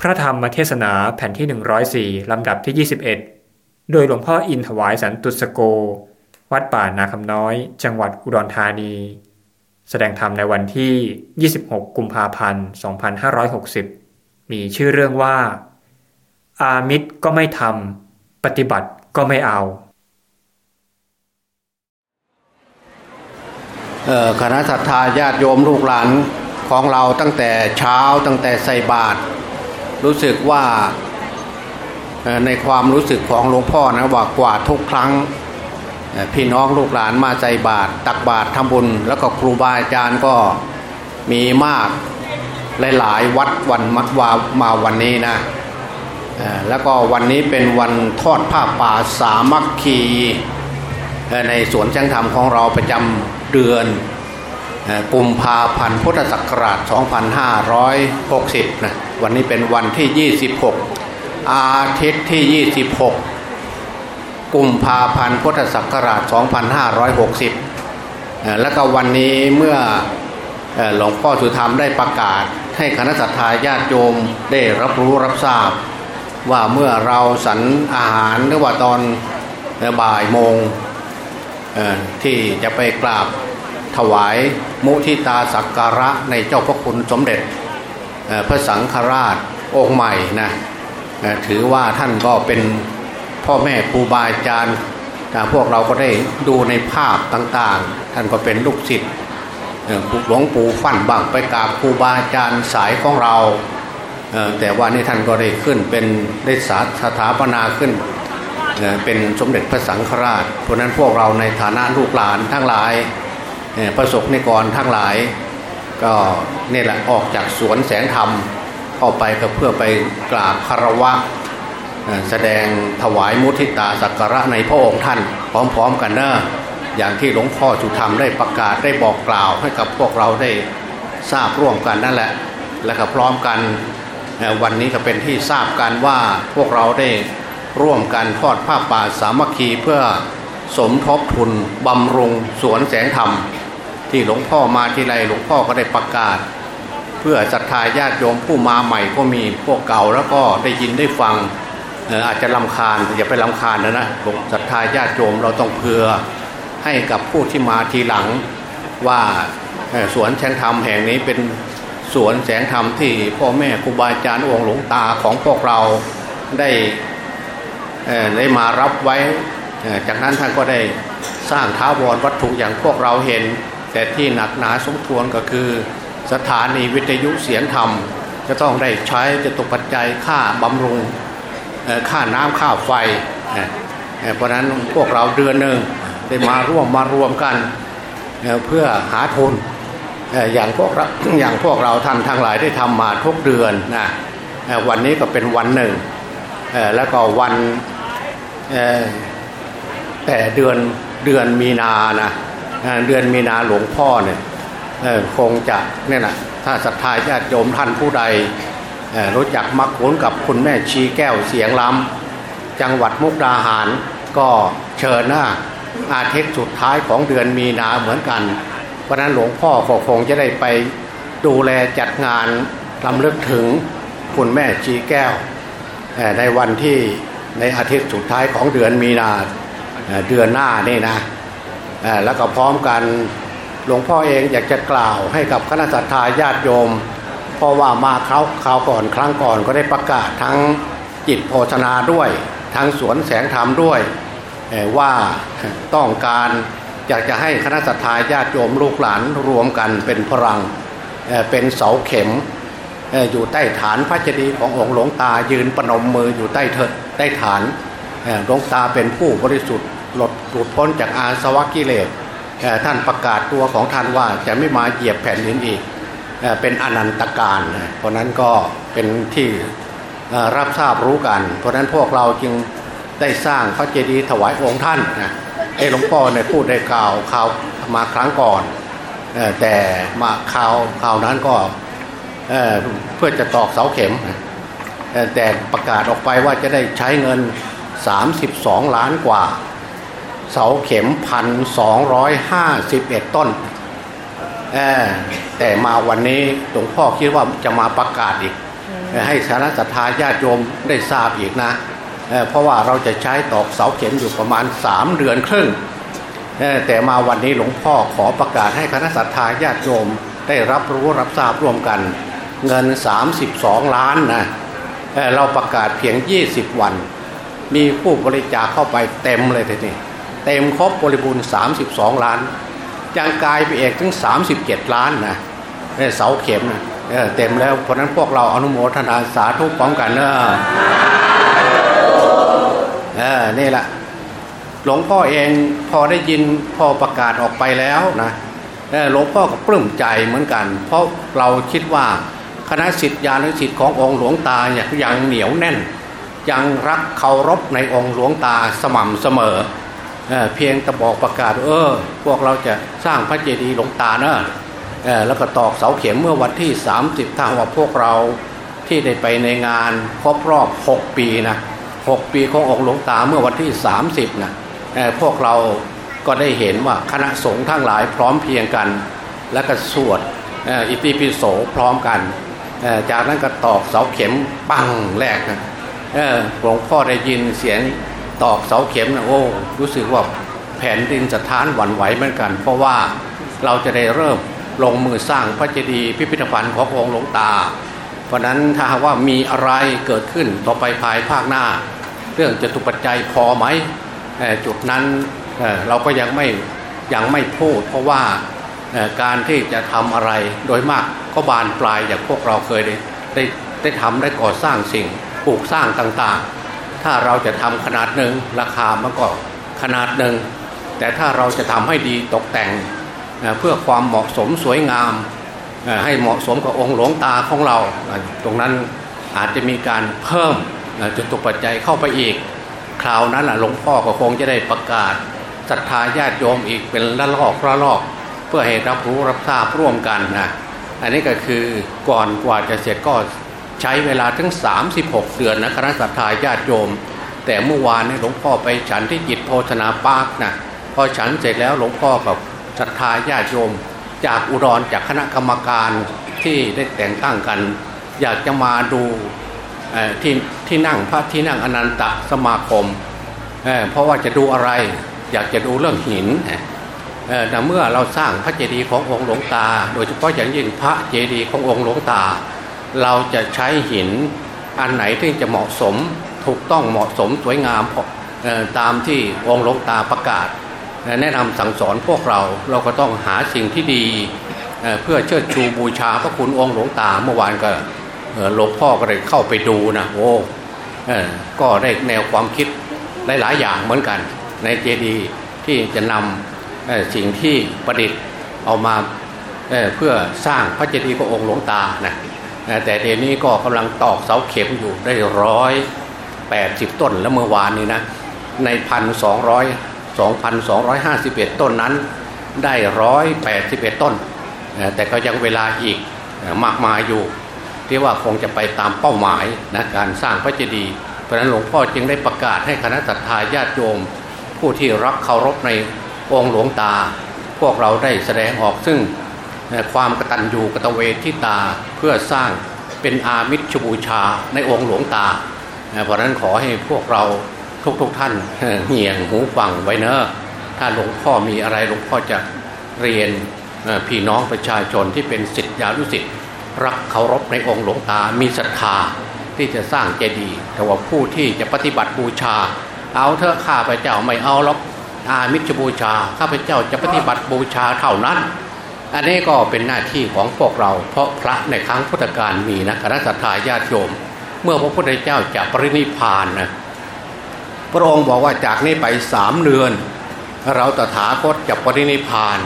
พระธรรมเทศนาแผ่นที่ 104 ลำดับที่ 21 โดยหลวงพ่ออินถวายสันตุสโก วัดป่านาคำน้อย จังหวัดอุดรธานี แสดงธรรมในวันที่ 26 กุมภาพันธ์ 2560 มีชื่อเรื่องว่า อามิตรก็ไม่ทำปฏิบัติก็ไม่เอาคณะสัตยาญาติโยมลูกหลานของเราตั้งแต่เช้าตั้งแต่ใส่บาตร รู้สึกว่าในความรู้สึกของหลวงพ่อนะว่ากว่าทุกครั้งพี่น้องลูกหลานมาใจบาตรตักบาตรทำบุญ แล้วก็ครูบาอาจารย์ก็มีมากหลายๆวัดวันมัดวามาวันนี้นะแล้วก็วันนี้เป็นวันทอดผ้าป่าสามัคคีในสวนช่างธรรมของเราประจำเดือน กุมภาพันธ์พุทธศักราช 2560 นะวันนี้เป็นวันที่ 26 อาทิตย์ที่ 26 กุมภาพันธ์พุทธศักราช 2560 แล้วก็วันนี้เมื่อหลวงพ่อสุธรรมได้ประกาศ ให้คณะสัตยาญาติโยมได้รับรู้รับทราบ ว่าเมื่อเราสันอาหารหรือว่าตอนบ่ายโมงที่จะไปกราบ ถวายมุทิตาสักการะในเจ้าพระคุณสมเด็จพระสังฆราชองค์ใหม่นะถือว่าท่านก็เป็นพ่อแม่ครูบาอาจารย์พวกเราก็ได้ดูในภาพต่างๆ ท่านก็เป็นลูกศิษย์หลวงปู่ฟั่นบังไปกราบครูบาอาจารย์สายของเรา แต่ว่านี่ท่านก็ได้ขึ้นเป็นได้สถาปนาขึ้น เป็นสมเด็จพระสังฆราช เพราะนั้นพวกเราในฐานะลูกหลานทั้งหลาย ประสบนิกรทั้งหลาย ก็เนี่ยแหละออกจากสวนแสงธรรมเข้าไปก็เพื่อไปกราบคารวะแสดงถวายมุทิตาสักการะในพระองค์ท่าน พร้อมๆกันเนอะอย่างที่หลวงพ่อสุธรรมได้ประกาศได้บอกกล่าวให้กับพวกเราได้ทราบร่วมกันนั่นแหละ และก็พร้อมกันวันนี้ก็เป็นที่ทราบกันว่าพวกเราได้ร่วมกันทอดผ้าป่าสามัคคีเพื่อสมทบทุนบำรุงสวนแสงธรรม ที่หลวงพ่อมาทีไรหลวงพ่อก็ได้ประกาศ เพื่อศรัทธาญาติโยมผู้มาใหม่ก็มีพวกเก่าแล้วก็ได้ยินได้ฟังอาจจะลำคาญอย่าไปลำคาญนะนะศรัทธาญาติโยมเราต้องเพื่อให้กับผู้ที่มาทีหลังว่าสวนแสงธรรมแห่งนี้เป็นสวนแสงธรรมที่พ่อแม่ครูบาอาจารย์องค์หลวงตาของพวกเราได้ได้มารับไว้ จากนั้นท่านก็ได้สร้างท้าวรวัตถุอย่างพวกเราเห็น แต่ที่หนักหนาสมควรก็คือ สถานีวิทยุเสียงธรรม จะต้องได้ใช้จะตกปัจจัยค่าบำรุงค่าน้ำค่าไฟ เพราะนั้นพวกเราเดือนหนึ่งได้มาร่วมมารวมกันเพื่อหาทุนอย่างพวกอย่างพวกเราท่านทั้งหลายได้ทำมาทุกเดือนนะวันนี้ก็เป็นวันหนึ่งแล้วก็วันแต่เดือนเดือนมีนานะ เดือนมีนาหลวงพ่อเนี่ยคงจะเนี่ยนะถ้าศรัทธาญาติโยมท่านผู้ใดรู้จักมักคุ้นกับคุณแม่ชีแก้วเสียงล้ำจังหวัดมุกดาหารก็เชิญหน้าอาทิตย์สุดท้ายของเดือนมีนาเหมือนกัน เพราะนั้นหลวงพ่อคงจะได้ไปดูแลจัดงานลำลึกถึงคุณแม่ชีแก้ว ในวันที่ในอาทิตย์สุดท้ายของเดือนมีนาเดือนหน้านี่นะ แล้วก็พร้อมกันหลวงพ่อเองอยากจะกล่าวให้กับคณะสัตยาญาติโยม เพราะว่ามาเขาคราวก่อนครั้งก่อนก็ได้ประกาศทั้งจิตโภชนาด้วย ทั้งสวนแสงธรรมด้วยว่าต้องการอยากจะให้คณะสัตยาญาติโยมลูกหลานรวมกันเป็นพลังเป็นเสาเข็มอยู่ใต้ฐานพระเจดีย์ขององค์หลวงตายืนปนมมืออยู่ใต้เถิดใต้ฐานหลวงตาเป็นผู้บริสุทธิ์ หลดหลุดพ้นจากอาสวะกิเลสท่านประกาศตัวของท่านว่าจะไม่มาเหยียบแผ่นดินอีกเป็นอนันตการเพราะนั้นก็เป็นที่รับทราบรู้กัน เพราะนั้นพวกเราจึงได้สร้างพระเจดีย์ถวายองค์ท่านไอ้หลวงพ่อเนี่ยพูดได้กล่าวข่าวมาครั้งก่อนแต่มาข่าวข่าวนั้นก็เพื่อจะตอกเสาเข็ม แต่ประกาศออกไปว่าจะได้ใช้เงิน 32 ล้านกว่า เสาเข็มพันสองร้อยห้าสิบเอ็ดต้นแต่มาวันนี้หลวงพ่อคิดว่าจะมาประกาศอีก ให้สาธารณสัตยาญาติโยมได้ทราบอีกนะเเพราะว่าเราจะใช้ตอกเสาเข็มอยู่ประมาณ 3 เดือนครึ่งแต่มาวันนี้หลวงพ่อขอประกาศให้คณะสัตยาญาติโยมได้รับรู้รับทราบร่วมกัน เงิน 32 ล้านนะเเราประกาศเพียง 20 วัน มีผู้บริจาคเข้าไปเต็มเลยทีนี้ เต็มครบบริบูรณ์ 32 ล้านยังกลายไปเอกถึง 37 ล้านนะเสาเข็มนะเต็มแล้วเพราะนั้นพวกเราอนุโมทนาสาธุพร้อมกันเนอะเออนี่แหละหลวงพ่อเองพอได้ยินพอประกาศออกไปแล้วนะหลวงพ่อก็ปลื้มใจเหมือนกัน เพราะเราคิดว่าคณะสิทธิานุสิทธิ์ขององค์หลวงตาเนี่ยังเหนียวแน่น ยังรักเคารพในองค์หลวงตาสม่ำเสมอ เพียงแต่บอกประกาศเออ พวกเราจะสร้างพระเจดีย์หลวงตาเนอะแล้วก็ตอกเสาเข็มเมื่อวันที่ 30ถ้าว่าพวกเราที่ได้ไปในงานครบรอบ 6 ปีนะ6ปีขององค์หลวงตาเมื่อวันที่ 30นะพวกเราก็ได้เห็นว่าคณะสงฆ์ทั้งหลายพร้อมเพียงกัน และก็สวดอิติปิโสพร้อมกันจากนั้นก็ตอกเสาเข็มปังแรกนะหลวงพ่อได้ยินเสียง ตอกเสาเข็มนะโอ้รู้สึกว่าแผ่นดินสะท้านหวั่นไหวเหมือนกัน เพราะว่าเราจะได้เริ่มลงมือสร้างพระเจดีย์พิพิธภัณฑ์ขององค์หลวงตา เพราะนั้นถ้าว่ามีอะไรเกิดขึ้นต่อไปภายภาคหน้า เรื่องจตุปัจจัยพอไหมจุดนั้นเราก็ยังไม่ยังไม่พูด เพราะว่าการที่จะทำอะไรโดยมากก็บานปลายอย่างพวกเราเคยได้ได้ได้ทำได้ก่อสร้างสิ่งปลูกสร้างต่างๆ ถ้าเราจะทำขนาดหนึ่งราคามันก็ขนาดหนึ่ง แต่ถ้าเราจะทำให้ดีตกแต่งเพื่อความเหมาะสมสวยงาม ให้เหมาะสมกับองค์หลวงตาของเรา ตรงนั้นอาจจะมีการเพิ่มจุดตุปัจจัยเข้าไปอีก คราวนั้นหลวงพ่อก็คงจะได้ประกาศศรัทธาญาติโยมอีกเป็นละลอกละลอก เพื่อให้รับรู้รับทราบร่วมกันนะอันนี้ก็คือก่อนกว่าจะเสร็จก็ ใช้เวลาถึง 36 เดือนนะคณะศรัทธาญาติโยม แต่เมื่อวานนี้หลวงพ่อไปฉันที่จิตโพธนาปาร์กนะพอฉันเสร็จแล้วหลวงพ่อกับศรัทธาญาติโยม จากอุดรจากคณะกรรมการที่ได้แต่งตั้งกัน อยากจะมาดูที่ที่นั่งพระที่นั่งอนันตสมาคมเเพราะว่าจะดูอะไร อยากจะดูเรื่องหินแต่เมื่อเราสร้างพระเจดีย์ขององค์หลวงตา โดยเฉพาะอย่างยิ่งพระเจดีย์ขององค์หลวงตา เราจะใช้หินอันไหนที่จะเหมาะสมถูกต้องเหมาะสมสวยงามตามที่องค์หลวงตาประกาศ แนะนำสั่งสอนพวกเราเราก็ต้องหาสิ่งที่ดีเพื่อเชิดชูบูชาพระคุณองค์หลวงตาเมื่อวานก็หลวงพ่อก็เลยเข้าไปดูนะโอ้ก็ได้แนวความคิดหลายๆอย่างเหมือนกัน ในเจดีย์ที่จะนำสิ่งที่ประดิษฐ์เอามาเเพื่อสร้างพระเจดีย์พระองค์หลวงตานะ แต่เดี๋ยวนี้ก็กำลังตอกเสาเข็มอยู่ได้ร้อยแปดสิบต้นแล้วเมื่อวานนี้นะในพันสองร้อย2,251ต้นนั้น ได้181ต้น แต่ก็ยังเวลาอีกมากมายอยู่ ที่ว่าคงจะไปตามเป้าหมายนะการสร้างพระเจดีย์เพราะนั้นหลวงพ่อจึงได้ประกาศให้คณะสัตยาญาติโยม ผู้ที่รักเคารพในองค์หลวงตา พวกเราได้แสดงออกซึ่งความกตัญญูกตเวทิตาเพื่อสร้าง เป็นอามิชบูชาในองค์หลวงตา เพราะนั้นขอให้พวกเราทุกๆทท่านเหี่ยงหูฟังไว้เนอะถ้าหลวงพ่อมีอะไรหลวงพ่อจะเรียนพี่น้องประชาชนที่เป็นสิทธิานุสิทธิ์รักเคารพในองค์หลวงตา มีศรัทธาที่จะสร้างเจดีย์แต่ว่าผู้ที่จะปฏิบัติบูชา เอาเถอะข้าพเจ้าไม่เอาหรอกอามิชบูชาข้าพเจ้าจะปฏิบัติบูชาเท่านั้น อันนี้ก็เป็นหน้าที่ของพวกเรา เพราะพระในครั้งพุทธกาลมีนะคณะสัตยาญาติโยม เมื่อพระพุทธเจ้าจะปรินิพานนะพระองค์บอกว่าจากนี้ไปสามเดือน เราตถาคตจะปรินิพาน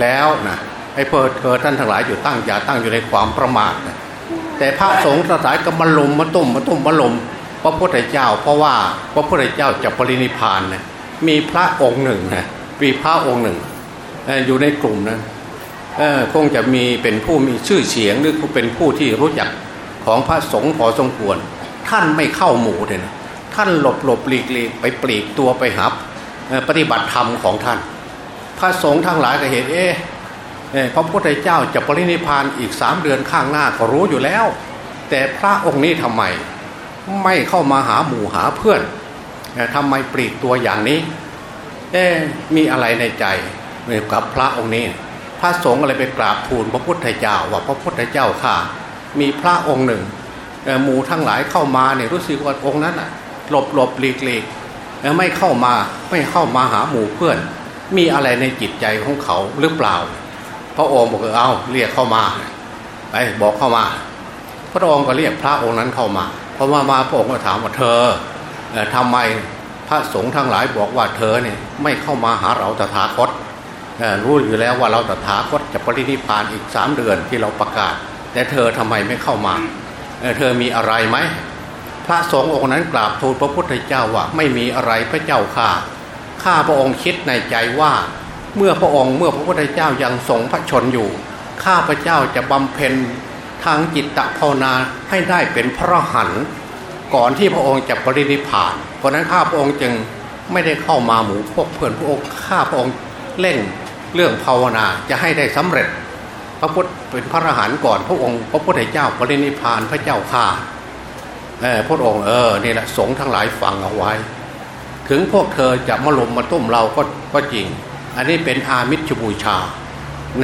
แล้วนะไอ้เพิดเธอท่านทั้งหลายอยู่ตั้งอย่าตั้งอยู่ในความประมาทนะแต่พระสงฆ์ทั้งหลายก็มาลมมาตุ่มมาตุ่มมาลมพระพุทธเจ้า เพราะว่าพระพุทธเจ้าจะปรินิพานนะมีพระองค์หนึ่งนะมีพระองค์หนึ่ง อยู่ในกลุ่มนะ คงจะมีเป็นผู้มีชื่อเสียงหรือเป็นผู้ที่รู้จักของพระสงฆ์พอสมควร ท่านไม่เข้าหมู่เลยนะท่านหลบหลบหลีกหลีกไปปลีกตัวไปหับปฏิบัติธรรมของท่าน พระสงฆ์ทั้งหลายก็เห็นเอ๊ะพระพุทธเจ้าจะปรินิพานอีกสามเดือนข้างหน้าก็รู้อยู่แล้ว แต่พระองค์นี้ทำไม ไม่เข้ามาหาหมู่หาเพื่อนทำไมปลีกตัวอย่างนี้ เอ๊มีอะไรในใจกับพระองค์นี้ ระสงฆ์อะไรไปกราบทูลพระพุทธเจ้าว่าพระพุทธเจ้าค่ะ มีพระองค์หนึ่งหมู่ทั้งหลายเข้ามาเนี่ยรู้สึกว่าองค์นั้นอะหลบหลบหลีกหลีกไม่เข้ามาไม่เข้ามาหาหมู่เพื่อน มีอะไรในจิตใจของเขาหรือเปล่า พระองค์บอกเอาเรียกเข้ามาไปบอกเข้ามา พระองค์ก็เรียกพระองค์นั้นเข้ามาพอมามาพระองค์ก็ถามว่าเธอทำไมพระสงฆ์ทั้งหลายบอกว่าเธอเนี่ยไม่เข้ามาหาเราตถาคต รู้อยู่แล้วว่าเราตถาคตจะปรินิพานอีกสามเดือนที่เราประกาศ แต่เธอทำไมไม่เข้ามาเธอมีอะไรไหมพระสงฆ์องค์นั้นกราบทูลพระพุทธเจ้าว่าไม่มีอะไรพระเจ้าข่าข้าพระองค์คิดในใจว่า เมื่อพระองค์เมื่อพระพุทธเจ้ายังทรงพระชนอยู่ ข้าพระเจ้าจะบำเพ็ญทางจิตตภาวนาให้ได้เป็นพระหันก่อนที่พระองค์จะปรินิพานเพราะนั้นข้าพระองค์จึงไม่ได้เข้ามาหมู่พวกเพื่อนพระองค์ข้าพระองค์เล่น เรื่องภาวนาจะให้ได้สำเร็จ พระพุทธเป็นพระอรหันต์ก่อน พระองค์ พระพุทธเจ้าปรินิพานพระเจ้าข้าเออพระองค์เออนี่แหละสงฆ์ทั้งหลายฟังเอาไว้ ถึงพวกเธอจะมาลมมาต้มเราก็ก็จริง อันนี้เป็นอามิชบูชา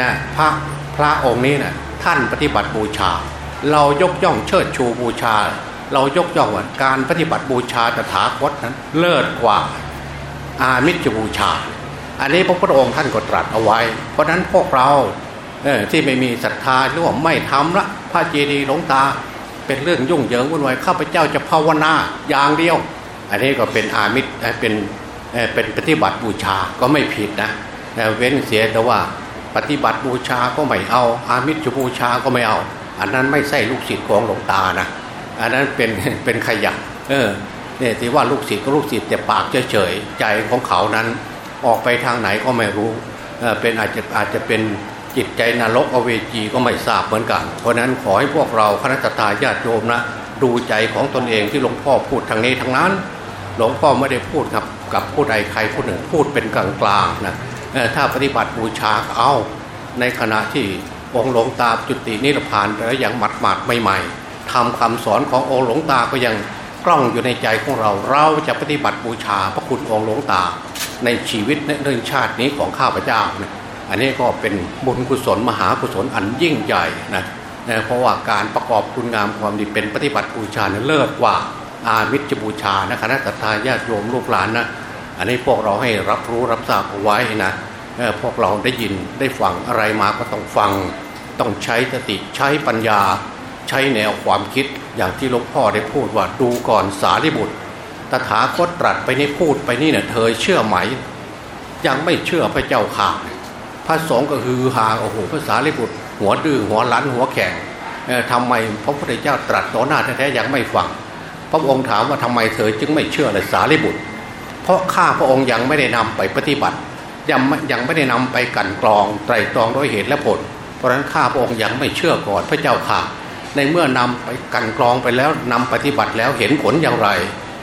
นะพระพระองค์นี้นะ่ะท่านปฏิบัติบูชา เรายกย่องเชิดชูบูชา เรายกย่องว่าการปฏิบัติบูชาตถาคตนั้นเลิศกว่าอามิชบูชา อันนี้พระพุทธองค์ท่านก็ตรัสเอาไว้ เพราะนั้นพวกเราที่ไม่มีศรัทธาหรือว่าไม่ทำละพระเจดีย์หลวงตา เป็นเรื่องยุ่งเหยิงวุ่นวายข้าพเจ้าจะภาวนาอย่างเดียว อันนี้ก็เป็นอามิตรเป็นเป็นปฏิบัติบูชาก็ไม่ผิดนะเว้นเสียแต่ว่าปฏิบัติบูชาก็ไม่เอา อามิตรบูชาก็ไม่เอา อันนั้นไม่ใช่ลูกศิษย์ของหลวงตานะอันนั้นเป็นเป็นขยะเออเนี่ยที่ว่าลูกศิษย์ก็ลูกศิษย์แต่ปากเฉยใจของเขานั้น ออกไปทางไหนก็ไม่รู้เป็นอาจจะอาจจะเป็นจิตใจนรกอเวจีก็ไม่ทราบเหมือนกัน เพราะนั้นขอให้พวกเราคณะทาญาติโยมนะดูใจของตนเองที่หลวงพ่อพูดทางนี้ทางนั้น หลวงพ่อไม่ได้พูดครับกับผู้ใดใครผู้หนึ่งพูดเป็นกลางกลางนะถ้าปฏิบัติบูชาเอาในขณะที่องค์หลวงตาจุตินิพพานแล้วยังหมัดหมัดใหม่ๆทำคำสอนขององค์หลวงตาก็ยังกล้องอยู่ในใจของเรา เราจะปฏิบัติบูชาพระคุณองค์หลวงตา ในชีวิตในเรื่องชาตินี้ของข้าพเจ้านะอันนี้ก็เป็นบุญกุศลมหากุศลอันยิ่งใหญ่นะเพราะว่าการประกอบคุณงามความดีเป็นปฏิบัติบูชาเลิศกว่าอาวิจบูชานะคณะสัตยาติโยมลูกหลานนะอันนี้พวกเราให้รับรู้รับทราบเอาไว้นะพวกเราได้ยินได้ฟังอะไรมาก็ต้องฟัง ต้องใช้สติใช้ปัญญา ใช้แนวความคิดอย่างที่หลวงพ่อได้พูดว่าดูก่อนสารีบุตร ตถาคตตรัสไปนี่พูดไปนี่เนี่ยเธอเชื่อไหม ยังไม่เชื่อพระเจ้าข่าพระสงฆ์ก็ฮือฮาโอ้โหภาษาลิบุตรหัวดื้อหัวลันหัวแข็งทำไมพระพุทธเจ้าตรัสต่อหน้าแท้ๆยังไม่ฟัง พระองค์ถามว่าทำไมเธอจึงไม่เชื่อเลยสารีบุตร เพราะข้าพระองค์ยังไม่ได้นำไปปฏิบัติ ยังยังไม่ได้นำไปกันกรองไตรตรองด้วยเหตุและผล เพราะฉะนั้นข้าพระองค์ยังไม่เชื่อก่อนพระเจ้าข่าในเมื่อนำไปกันกรองไปแล้วนำปฏิบัติแล้วเห็นผลอย่างไร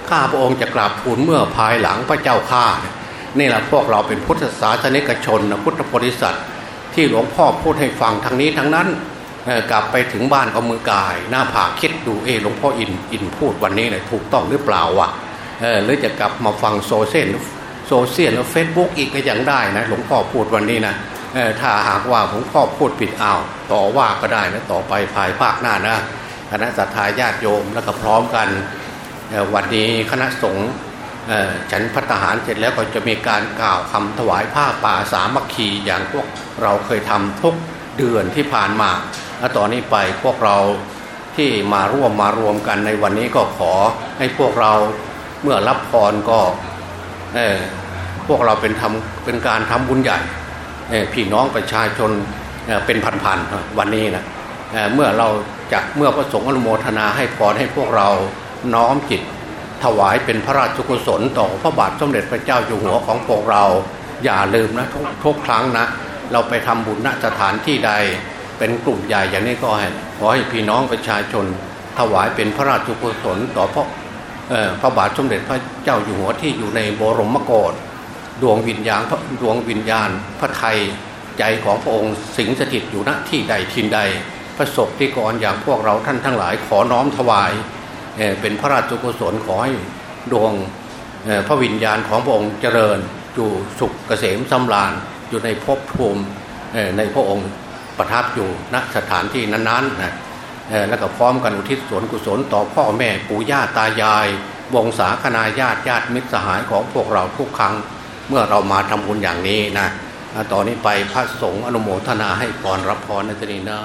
ข้าพระองค์จะกราบทูลเมื่อภายหลังพระเจ้าข้านี่แหละพวกเราเป็นพุทธศาสนิกชนนะพุทธบริษัทที่หลวงพ่อพูดให้ฟังทางนี้ทั้งนั้นกลับไปถึงบ้านก็มือก่าย หน้าผากคิดดูเอหลวงพ่ออินอินพูดวันนี้เนี่ยถูกต้องหรือเปล่าวะหรือจะกลับมาฟังโซเชียลโซเชียลแล้วเฟซบุ๊กอีกก็ยังได้นะหลวงพ่อพูดวันนี้นะถ้าหากว่าหลวงพ่อพูดผิดอ้าวต่อว่าก็ได้นะต่อไปภายภาคหน้านะคณะสัตยาญาติโยมแล้วก็พร้อมกัน วันนี้คณะสงฆ์ฉันพัฒหารเสร็จแล้วก็จะมีการกล่าวคำถวายผ้าป่าสามัคคีอย่างพวกเราเคยทำทุกเดือนที่ผ่านมาและต่อนนี้ไปพวกเราที่มาร่วมมารวมกันในวันนี้ก็ขอให้พวกเราเมื่อรับพรก็พวกเราเป็นทำเป็นการทำบุญใหญ่พี่น้องประชาชนเป็นพันๆวันนี้นะเมื่อเราจะเมื่อพระสงฆ์อนุโมทนาให้พรให้พวกเรา น้อมจิต ถวายเป็นพระราชกุศลต่อพระบาทสมเด็จพระเจ้าอยู่หัวของพวกเรา อย่าลืมนะทุกทุกครั้งนะ เราไปทำบุญณสถานที่ใด เป็นกลุ่มใหญ่อย่างนี้ก็ให้ขอให้พี่น้องประชาชน ถวายเป็นพระราชกุศลต่อพระพระบาทสมเด็จพระเจ้าอยู่หัวที่อยู่ในบรมโกศดวงวิญญาณดวงวิญญาณพระไทยใจของพระองค์สิงสถิตอยู่ณที่ใดทินใดพระศพที่ก่อนอย่างพวกเราท่านทั้งหลายขอน้อมถวาย เป็นพระราชกุศลขอให้ดวงพระวิญญาณของพระองค์เจริญอยู่สุขเกษมสำราญอยู่ในภพภูมิในพระองค์ประทับอยู่ณสถานที่นั้นๆนะแล้วก็พร้อมกันอุทิศส่วนกุศลต่อพ่อแม่ปู่ย่าตายาย วงศาคณาญาติญาติมิตรสหายของพวกเราทุกครั้ง เมื่อเรามาทำบุญอย่างนี้นะต่อนนี้ไปพระสงฆ์อนุโมทนาให้พรรับพรในที่นี้นะ